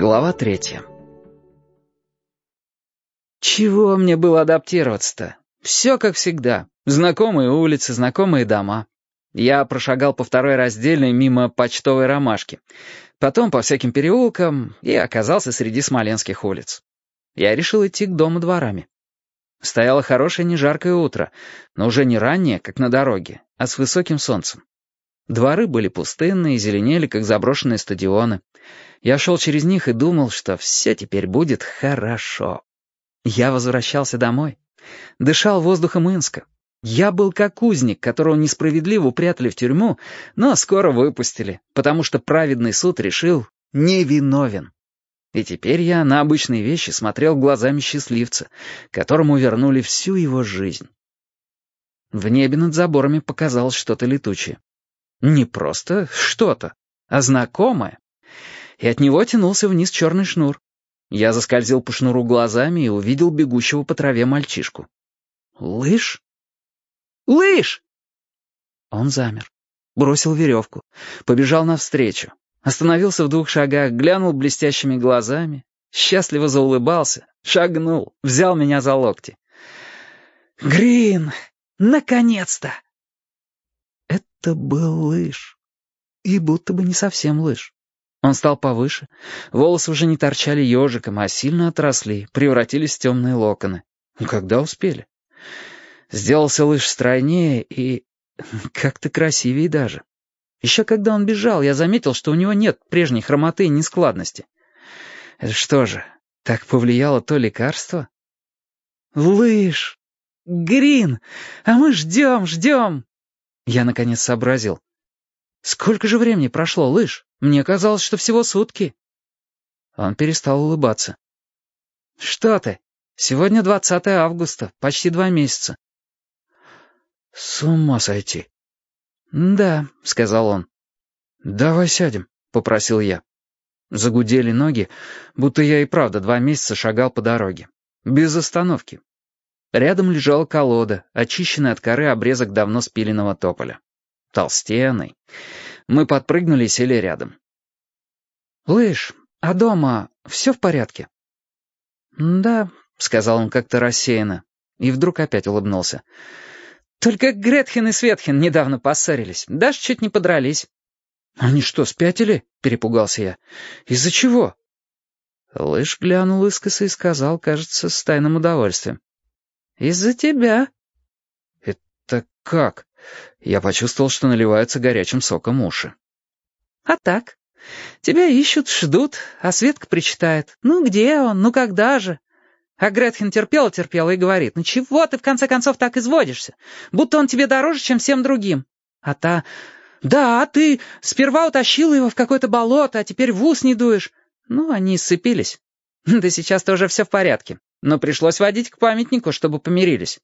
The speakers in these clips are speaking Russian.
Глава третья. Чего мне было адаптироваться-то? Все как всегда. Знакомые улицы, знакомые дома. Я прошагал по второй раздельной мимо почтовой ромашки. Потом по всяким переулкам и оказался среди смоленских улиц. Я решил идти к дому дворами. Стояло хорошее нежаркое утро, но уже не раннее, как на дороге, а с высоким солнцем. Дворы были пустынные и зеленели, как заброшенные стадионы. Я шел через них и думал, что все теперь будет хорошо. Я возвращался домой. Дышал воздухом Инска. Я был как узник, которого несправедливо упрятали в тюрьму, но скоро выпустили, потому что праведный суд решил невиновен. И теперь я на обычные вещи смотрел глазами счастливца, которому вернули всю его жизнь. В небе над заборами показалось что-то летучее. Не просто что-то, а знакомое. И от него тянулся вниз черный шнур. Я заскользил по шнуру глазами и увидел бегущего по траве мальчишку. «Лыж? Лыж!» Он замер, бросил веревку, побежал навстречу, остановился в двух шагах, глянул блестящими глазами, счастливо заулыбался, шагнул, взял меня за локти. «Грин, наконец-то!» Это был лыж. И будто бы не совсем лыж. Он стал повыше. Волосы уже не торчали ежиком, а сильно отросли, превратились в темные локоны. Когда успели? Сделался лыж стройнее и как-то красивее даже. Еще когда он бежал, я заметил, что у него нет прежней хромоты и нескладности. Что же, так повлияло то лекарство? Лыж! Грин! А мы ждем, ждем! Я, наконец, сообразил. «Сколько же времени прошло, лыж? Мне казалось, что всего сутки». Он перестал улыбаться. «Что ты? Сегодня 20 августа, почти два месяца». «С ума сойти». «Да», — сказал он. «Давай сядем», — попросил я. Загудели ноги, будто я и правда два месяца шагал по дороге. Без остановки. Рядом лежала колода, очищенный от коры обрезок давно спиленного тополя. Толстенный. Мы подпрыгнули и сели рядом. «Лыж, а дома все в порядке?» «Да», — сказал он как-то рассеянно, и вдруг опять улыбнулся. «Только Гретхен и Светхен недавно поссорились, даже чуть не подрались». «Они что, спятили?» — перепугался я. «Из-за чего?» Лыж глянул искоса и сказал, кажется, с тайным удовольствием. «Из-за тебя». «Это как?» Я почувствовал, что наливаются горячим соком уши. «А так. Тебя ищут, ждут, а Светка причитает. Ну где он? Ну когда же?» А Гретхен терпела-терпела и говорит, «Ну чего ты в конце концов так изводишься? Будто он тебе дороже, чем всем другим». А та, «Да, ты сперва утащила его в какое-то болото, а теперь в ус не дуешь». Ну, они сцепились. Да сейчас-то уже все в порядке но пришлось водить к памятнику, чтобы помирились».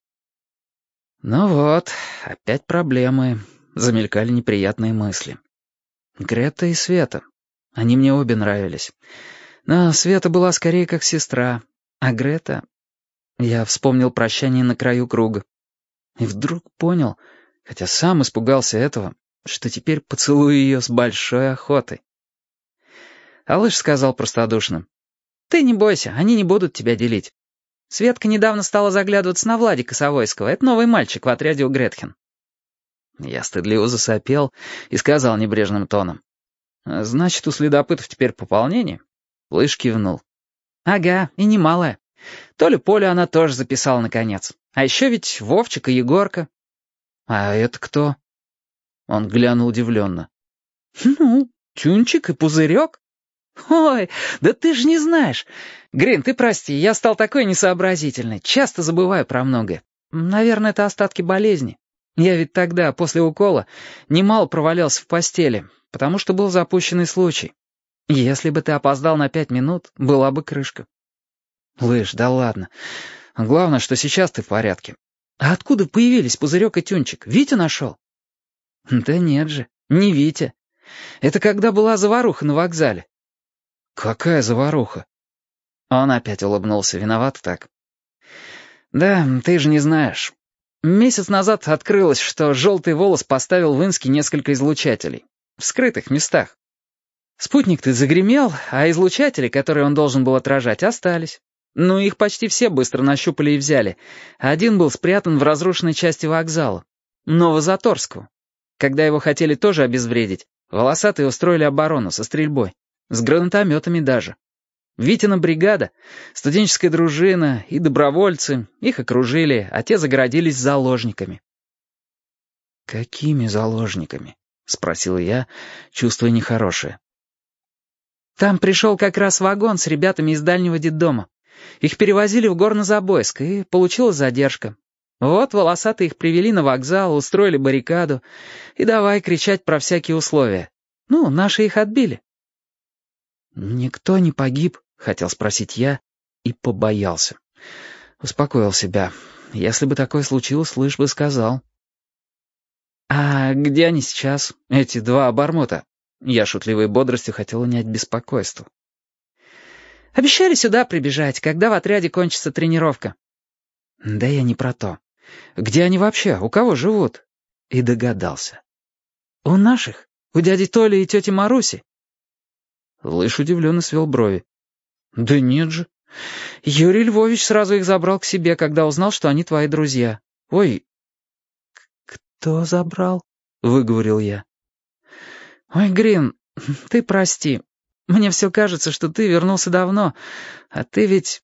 «Ну вот, опять проблемы», — замелькали неприятные мысли. «Грета и Света. Они мне обе нравились. Но Света была скорее как сестра, а Грета...» Я вспомнил прощание на краю круга. И вдруг понял, хотя сам испугался этого, что теперь поцелую ее с большой охотой. Алыш сказал простодушно. «Ты не бойся, они не будут тебя делить. Светка недавно стала заглядываться на Владика Савойского. Это новый мальчик в отряде у Гретхен». Я стыдливо засопел и сказал небрежным тоном. «Значит, у следопытов теперь пополнение?» Лыж кивнул. «Ага, и немалое. То ли Полю она тоже записала, наконец. А еще ведь Вовчик и Егорка». «А это кто?» Он глянул удивленно. «Ну, Тюнчик и Пузырек. «Ой, да ты же не знаешь. Грин, ты прости, я стал такой несообразительный. Часто забываю про многое. Наверное, это остатки болезни. Я ведь тогда, после укола, немало провалялся в постели, потому что был запущенный случай. Если бы ты опоздал на пять минут, была бы крышка». «Лыж, да ладно. Главное, что сейчас ты в порядке. А откуда появились Пузырек и Тюнчик? Витя нашел?» «Да нет же, не Витя. Это когда была заваруха на вокзале. «Какая заваруха?» Он опять улыбнулся, виноват так. «Да, ты же не знаешь. Месяц назад открылось, что желтый волос поставил в Инске несколько излучателей. В скрытых местах. Спутник-то загремел, а излучатели, которые он должен был отражать, остались. Ну, их почти все быстро нащупали и взяли. Один был спрятан в разрушенной части вокзала, Новозаторского. Когда его хотели тоже обезвредить, волосатые устроили оборону со стрельбой. С гранатометами даже. Витина бригада, студенческая дружина и добровольцы, их окружили, а те загородились заложниками. «Какими заложниками?» — спросил я, чувствуя нехорошее. «Там пришел как раз вагон с ребятами из дальнего детдома. Их перевозили в Горнозабойск, и получилась задержка. Вот волосатые их привели на вокзал, устроили баррикаду, и давай кричать про всякие условия. Ну, наши их отбили». «Никто не погиб?» — хотел спросить я и побоялся. Успокоил себя. Если бы такое случилось, лишь бы сказал. «А где они сейчас, эти два обормота?» Я шутливой бодростью хотел унять беспокойство. «Обещали сюда прибежать, когда в отряде кончится тренировка». «Да я не про то. Где они вообще? У кого живут?» И догадался. «У наших? У дяди Толи и тети Маруси?» Лыж удивленно свел брови. «Да нет же. Юрий Львович сразу их забрал к себе, когда узнал, что они твои друзья. Ой, «Кто забрал?» — выговорил я. «Ой, Грин, ты прости. Мне все кажется, что ты вернулся давно, а ты ведь